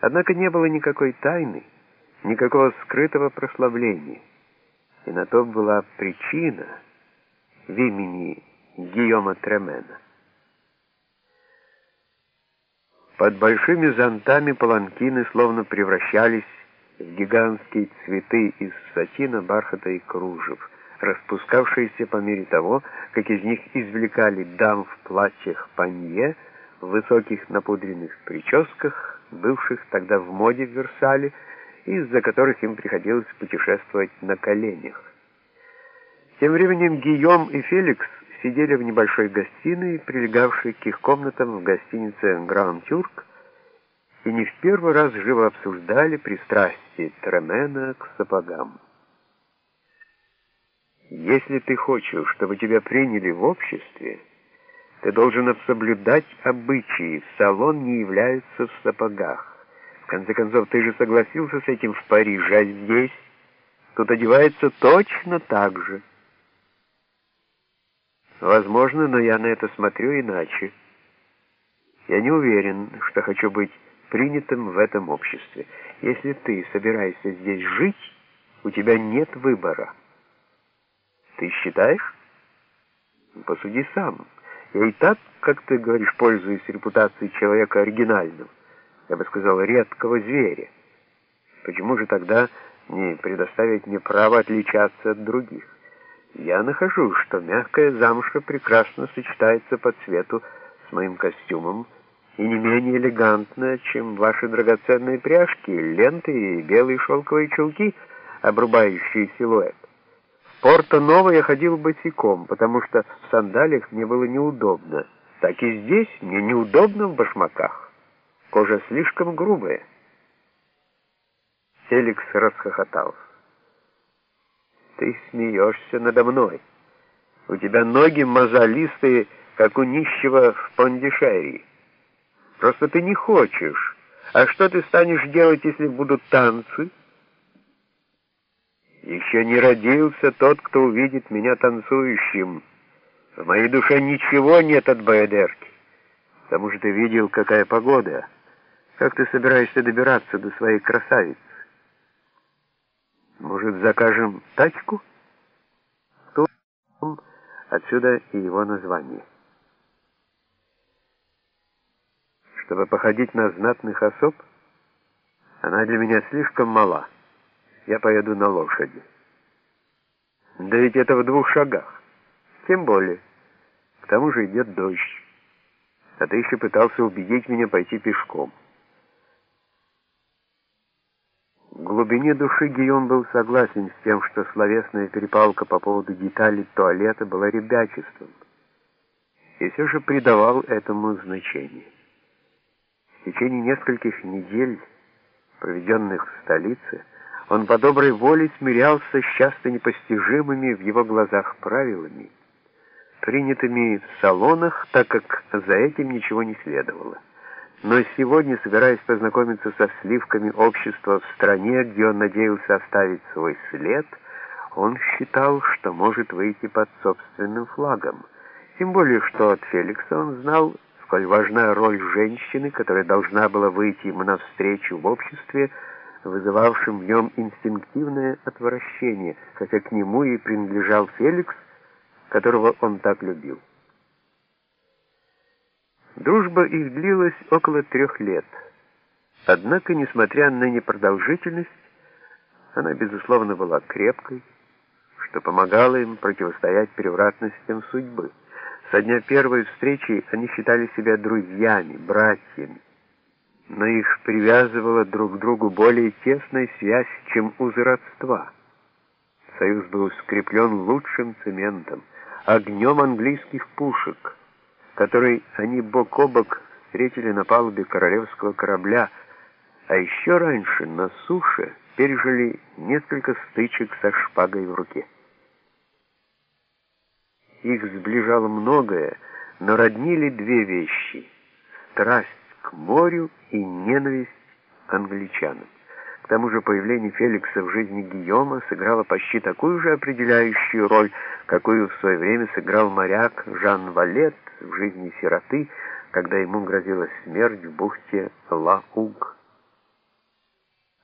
Однако не было никакой тайны, никакого скрытого прославления. И на то была причина в имени Гийома Тремена. Под большими зонтами паланкины словно превращались в гигантские цветы из сатина, бархата и кружев, распускавшиеся по мере того, как из них извлекали дам в платьях панье, в высоких напудренных прическах, бывших тогда в моде в Версале, из-за которых им приходилось путешествовать на коленях. Тем временем Гийом и Феликс сидели в небольшой гостиной, прилегавшей к их комнатам в гостинице «Гранд Тюрк», и не в первый раз живо обсуждали пристрастие Тремена к сапогам. «Если ты хочешь, чтобы тебя приняли в обществе, ты должен соблюдать обычаи, в салон не являются в сапогах. В конце концов, ты же согласился с этим в Париже, а здесь тут одевается точно так же». Возможно, но я на это смотрю иначе. Я не уверен, что хочу быть принятым в этом обществе. Если ты собираешься здесь жить, у тебя нет выбора. Ты считаешь? Посуди сам. Я и так, как ты говоришь, пользуюсь репутацией человека оригинального, я бы сказал, редкого зверя. Почему же тогда не предоставить мне право отличаться от других? Я нахожу, что мягкая замша прекрасно сочетается по цвету с моим костюмом и не менее элегантно, чем ваши драгоценные пряжки, ленты и белые шелковые чулки, обрубающие силуэт. Порто-Ново я ходил босиком, потому что в сандалиях мне было неудобно. Так и здесь мне неудобно в башмаках. Кожа слишком грубая. Феликс расхохотался. Ты смеешься надо мной. У тебя ноги мозолистые, как у нищего в Пондишерии. Просто ты не хочешь. А что ты станешь делать, если будут танцы? Еще не родился тот, кто увидит меня танцующим. В моей душе ничего нет от Баядерки. Потому что ты видел, какая погода. Как ты собираешься добираться до своей красавицы? Может, закажем тачку? Отсюда и его название. Чтобы походить на знатных особ, она для меня слишком мала. Я поеду на лошади. Да ведь это в двух шагах. Тем более. К тому же идет дождь. А ты еще пытался убедить меня пойти пешком. В глубине души Гийом был согласен с тем, что словесная перепалка по поводу деталей туалета была ребячеством, и все же придавал этому значение. В течение нескольких недель, проведенных в столице, он по доброй воле смирялся с часто непостижимыми в его глазах правилами, принятыми в салонах, так как за этим ничего не следовало. Но сегодня, собираясь познакомиться со сливками общества в стране, где он надеялся оставить свой след, он считал, что может выйти под собственным флагом. Тем более, что от Феликса он знал, сколь важна роль женщины, которая должна была выйти ему навстречу в обществе, вызывавшем в нем инстинктивное отвращение, хотя к нему и принадлежал Феликс, которого он так любил. Дружба их длилась около трех лет. Однако, несмотря на непродолжительность, она, безусловно, была крепкой, что помогало им противостоять превратностям судьбы. Со дня первой встречи они считали себя друзьями, братьями, но их привязывала друг к другу более тесная связь, чем узы родства. Союз был скреплен лучшим цементом, огнем английских пушек — который они бок о бок встретили на палубе королевского корабля, а еще раньше на суше пережили несколько стычек со шпагой в руке. Их сближало многое, но роднили две вещи — страсть к морю и ненависть к англичанам. К тому же появление Феликса в жизни Гийома сыграло почти такую же определяющую роль, какую в свое время сыграл моряк Жан Валет в жизни сироты, когда ему грозила смерть в бухте Ла-Уг.